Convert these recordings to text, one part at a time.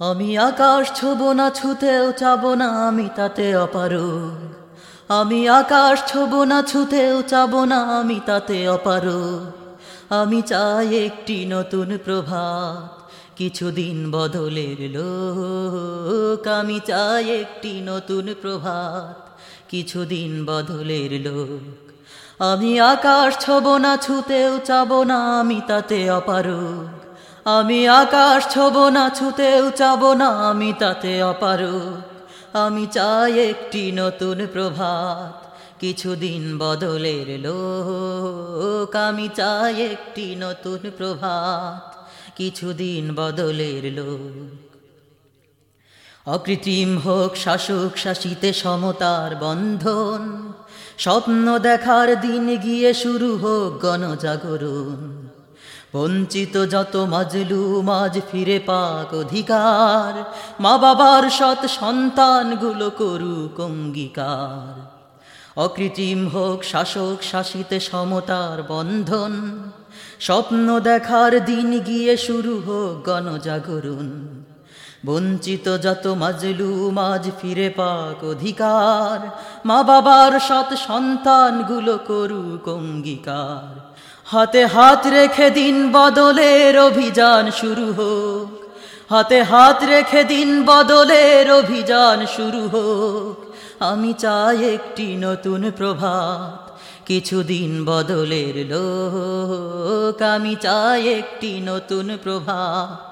আমি আকাশ ছুব না, ছুতেও চাব না, আমি তাতে অপারগ। আমি আকাশ ছুব না, ছুতেও চাব না, আমি তাতে অপারগ। আমি চাই একটি নতুন প্রভাত, কিছুদিন বদলের লোক। আমি চাই একটি নতুন প্রভাত, কিছুদিন বদলের লোক। আমি আকাশ ছব না, ছুতেও চাব না, আমি তাতে অপারগ। আমি আকাশ ছব না, ছুতেও চাব না, আমি তাতে অপারগ আমি চাই একটি নতুন প্রভাত, কিছুদিন বদলের লোক। আমি চাই একটি নতুন প্রভাত, কিছুদিন বদলের লোক। অকৃত্রিম হোক, শাসক শাসিতে সমতার বন্ধন। স্বপ্ন দেখার দিন গিয়ে শুরু হোক গণজাগরণ। বঞ্চিত যত মাজলু মাজ ফিরে পাক অধিকার। মা বাবার সৎ সন্তানগুলো করুক অঙ্গীকার। অকৃত্রিম হোক শাসক শাসিত সমতার বন্ধন, স্বপ্ন দেখার দিন গিয়ে শুরু হোক গণজাগরণ। বঞ্চিত যত মাজলু মাঝ ফিরে পাক অধিকার। মা বাবার সৎ সন্তানগুলো করুক অঙ্গীকার। হাতে হাত রেখে দিন বদলের অভিযান শুরু হোক। হাতে হাত রেখে দিন বদলের অভিযান শুরু হোক। আমি চাই একটি নতুন প্রভাত, কিছুদিন বদলের লোক। আমি চাই একটি নতুন প্রভাত।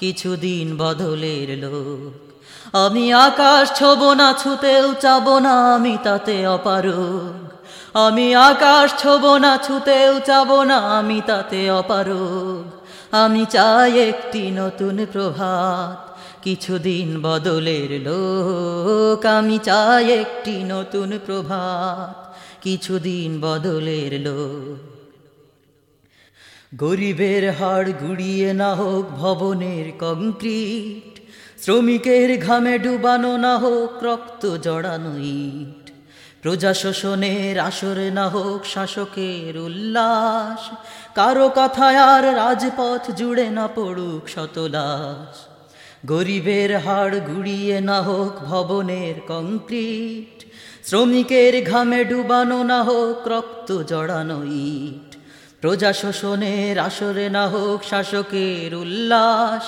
কিছুদিন বদলের লোক। আমি আকাশ ছব না, ছুতেও চাব না, আমি তাতে অপারগ। আমি আকাশ ছব না, ছুতেও চাব না, আমি তাতে অপারগ। আমি চাই একটি নতুন প্রভাত, কিছুদিন বদলের লোক। আমি চাই একটি নতুন প্রভাত, কিছুদিন বদলের লোক। গরিবের হাড় গুড়িয়ে না হোক ভবনের কংক্রিট, শ্রমিকের ঘামে ডুবানো না হোক রক্ত জড়ানো ইট, প্রজা শোষণের আসরে না হোক শাসকের উল্লাস, কারও কথায় আর রাজপথ জুড়ে না পড়ুক শতলাস। গরিবের হাড় গুড়িয়ে না হোক ভবনের কংক্রিট, শ্রমিকের ঘামে ডুবানো না হোক রক্ত জড়ানো ইট প্রজা শোষণের আসরে না হোক শাসকের উল্লাস,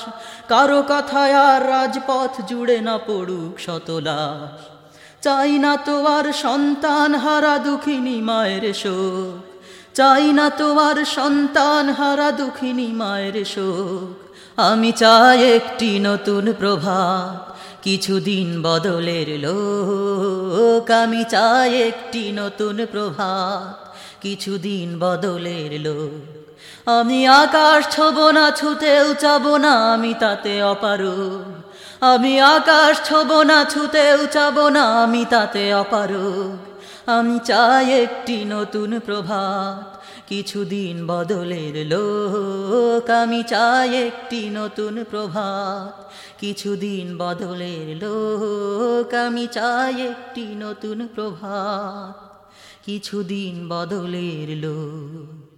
কারও কথায় আর রাজপথ জুড়ে না পড়ুক শতলাস। চাই না তো আর সন্তান হারা দুঃখিনী মায়ের শোক, চাই না তো আর সন্তান হারা দুঃখিনী মায়ের শোক। আমি চাই একটি নতুন প্রভাত, কিছুদিন বদলের লোক। আমি চাই একটি নতুন প্রভাত। কিছুদিন বদলের লোক। আমি আকাশ ছব না, ছুতেও চাব না আমি তাতে অপারগ আমি আকাশ ছব না, ছুতেও চাব না আমি তাতে অপারগ আমি চাই একটি নতুন প্রভাত, কিছুদিন বদলের লোক। আমি চাই একটি নতুন প্রভাত, কিছুদিন বদলের লোক। আমি চাই একটি নতুন প্রভাত। কিছুদিন বদলের লোক।